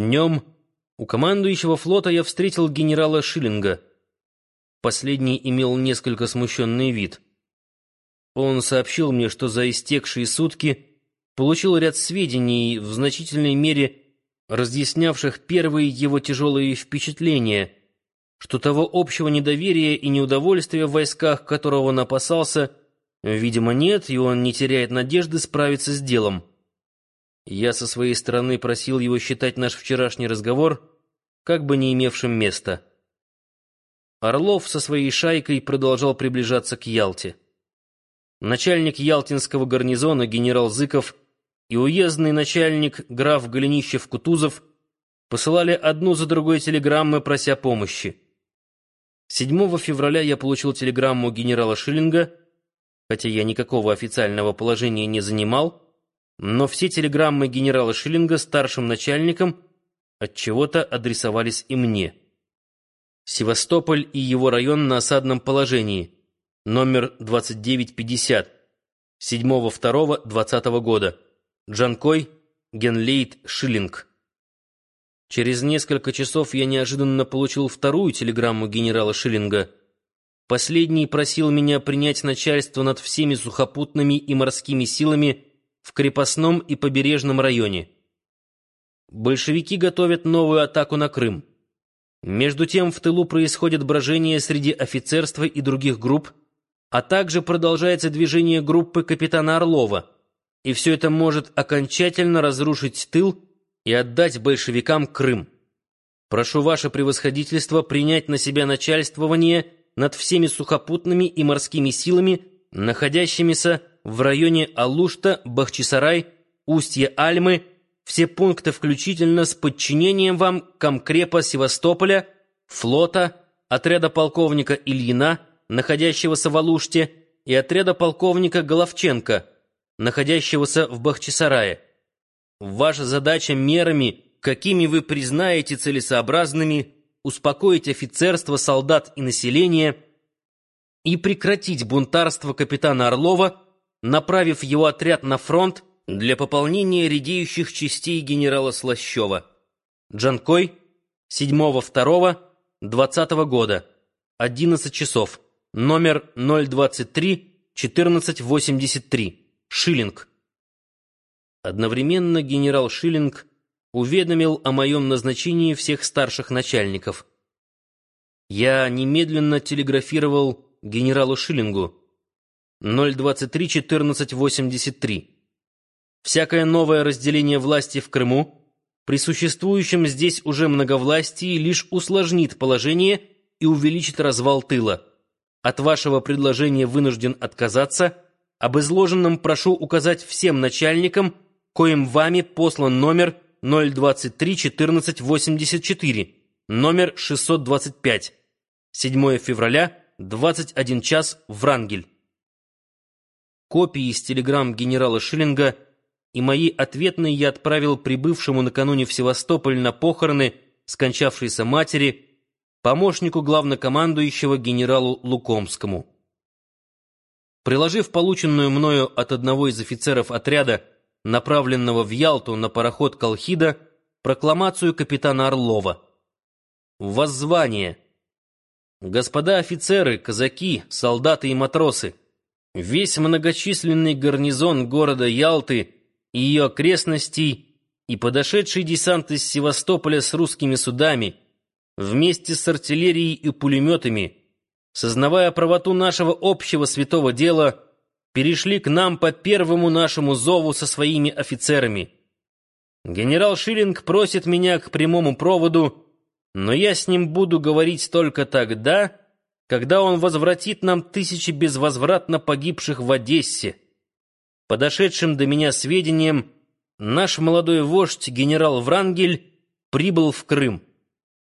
Днем у командующего флота я встретил генерала Шиллинга. Последний имел несколько смущенный вид. Он сообщил мне, что за истекшие сутки получил ряд сведений, в значительной мере разъяснявших первые его тяжелые впечатления, что того общего недоверия и неудовольствия в войсках, которого он опасался, видимо, нет, и он не теряет надежды справиться с делом. Я со своей стороны просил его считать наш вчерашний разговор как бы не имевшим места. Орлов со своей шайкой продолжал приближаться к Ялте. Начальник Ялтинского гарнизона генерал Зыков и уездный начальник граф Голенищев-Кутузов посылали одну за другой телеграммы, прося помощи. 7 февраля я получил телеграмму генерала Шиллинга, хотя я никакого официального положения не занимал, но все телеграммы генерала Шиллинга старшим начальникам от чего-то адресовались и мне. Севастополь и его район на осадном положении. Номер 2950. 7.2.20 года. Джанкой, Генлейт, Шиллинг. Через несколько часов я неожиданно получил вторую телеграмму генерала Шиллинга. Последний просил меня принять начальство над всеми сухопутными и морскими силами в крепостном и побережном районе. Большевики готовят новую атаку на Крым. Между тем в тылу происходит брожение среди офицерства и других групп, а также продолжается движение группы капитана Орлова, и все это может окончательно разрушить тыл и отдать большевикам Крым. Прошу ваше превосходительство принять на себя начальствование над всеми сухопутными и морскими силами, находящимися в районе Алушта, Бахчисарай, Устье Альмы, все пункты включительно с подчинением вам Комкрепа Севастополя, флота, отряда полковника Ильина, находящегося в Алуште, и отряда полковника Головченко, находящегося в Бахчисарае. Ваша задача мерами, какими вы признаете целесообразными, успокоить офицерство, солдат и население и прекратить бунтарство капитана Орлова направив его отряд на фронт для пополнения редеющих частей генерала Слащева. Джанкой, 7.2.20 года, 11 часов, номер 023-1483, Шиллинг. Одновременно генерал Шиллинг уведомил о моем назначении всех старших начальников. Я немедленно телеграфировал генералу Шиллингу, 023-14-83. Всякое новое разделение власти в Крыму при существующем здесь уже многовластии лишь усложнит положение и увеличит развал тыла. От вашего предложения вынужден отказаться. Об изложенном прошу указать всем начальникам, коим вами послан номер 023-14-84, номер 625. 7 февраля, 21 час, Врангель копии из телеграмм генерала Шиллинга и мои ответные я отправил прибывшему накануне в Севастополь на похороны скончавшейся матери, помощнику главнокомандующего генералу Лукомскому. Приложив полученную мною от одного из офицеров отряда, направленного в Ялту на пароход «Колхида», прокламацию капитана Орлова. Воззвание. Господа офицеры, казаки, солдаты и матросы, Весь многочисленный гарнизон города Ялты и ее окрестностей и подошедший десант из Севастополя с русскими судами, вместе с артиллерией и пулеметами, сознавая правоту нашего общего святого дела, перешли к нам по первому нашему зову со своими офицерами. Генерал Шиллинг просит меня к прямому проводу, но я с ним буду говорить только тогда, когда он возвратит нам тысячи безвозвратно погибших в Одессе. Подошедшим до меня сведениям, наш молодой вождь генерал Врангель прибыл в Крым.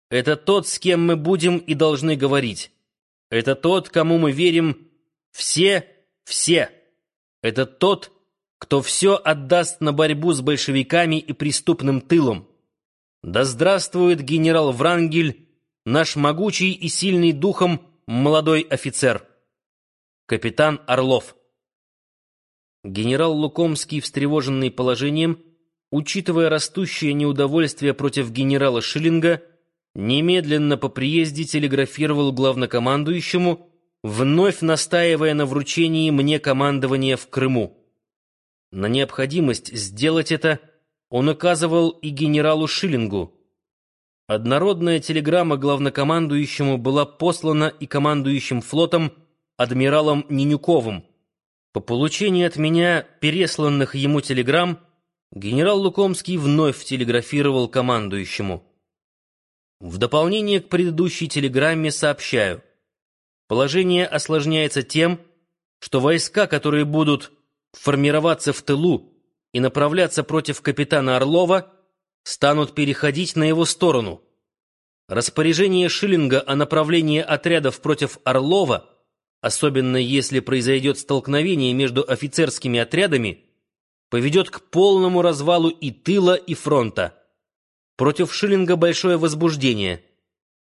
Это тот, с кем мы будем и должны говорить. Это тот, кому мы верим все, все. Это тот, кто все отдаст на борьбу с большевиками и преступным тылом. Да здравствует генерал Врангель, наш могучий и сильный духом молодой офицер. Капитан Орлов. Генерал Лукомский, встревоженный положением, учитывая растущее неудовольствие против генерала Шиллинга, немедленно по приезде телеграфировал главнокомандующему, вновь настаивая на вручении мне командования в Крыму. На необходимость сделать это он указывал и генералу Шиллингу. Однородная телеграмма главнокомандующему была послана и командующим флотом адмиралом Нинюковым. По получении от меня пересланных ему телеграмм генерал Лукомский вновь телеграфировал командующему. В дополнение к предыдущей телеграмме сообщаю. Положение осложняется тем, что войска, которые будут формироваться в тылу и направляться против капитана Орлова, станут переходить на его сторону. Распоряжение Шиллинга о направлении отрядов против Орлова, особенно если произойдет столкновение между офицерскими отрядами, поведет к полному развалу и тыла, и фронта. Против Шиллинга большое возбуждение.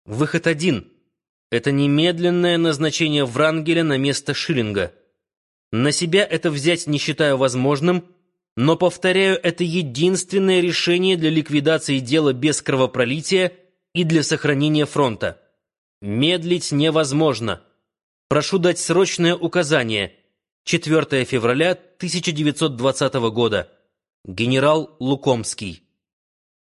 Выход один — это немедленное назначение Врангеля на место Шиллинга. На себя это взять не считаю возможным, но, повторяю, это единственное решение для ликвидации дела без кровопролития и для сохранения фронта. Медлить невозможно. Прошу дать срочное указание. 4 февраля 1920 года. Генерал Лукомский.